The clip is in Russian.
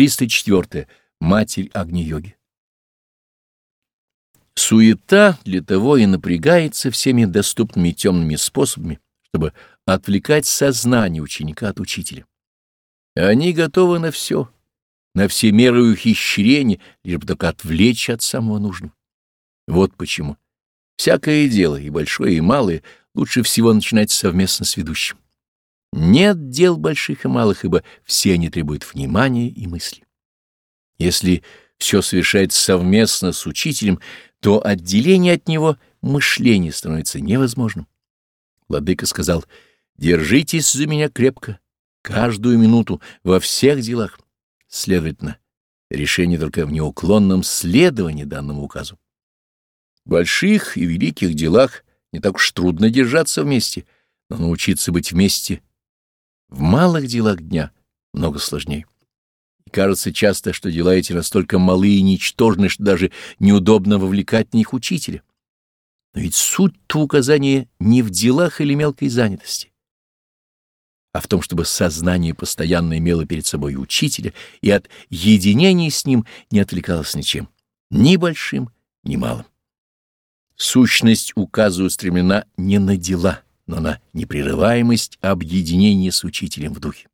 304. Матерь Агни-йоги. Суета для того и напрягается всеми доступными темными способами, чтобы отвлекать сознание ученика от учителя. Они готовы на все, на все меры ухищрения, лишь бы только отвлечь от самого нужного. Вот почему. Всякое дело, и большое, и малое, лучше всего начинать совместно с ведущим. Нет дел больших и малых, ибо все они требуют внимания и мысли. Если все совершается совместно с учителем, то отделение от него мышления становится невозможным. Владыка сказал, «Держитесь за меня крепко, каждую минуту, во всех делах». Следовательно, решение только в неуклонном следовании данному указу. В больших и великих делах не так уж трудно держаться вместе, но научиться быть вместе в малых делах дня много сложнее. И кажется часто, что дела эти настолько малы и ничтожны, что даже неудобно вовлекать в них учителя. Но ведь суть-то указания не в делах или мелкой занятости, а в том, чтобы сознание постоянно имело перед собой учителя и от единения с ним не отвлекалось ничем, ни большим, ни малым. Сущность указа устремлена не на дела, но на непрерываемость объединения с учителем в духе.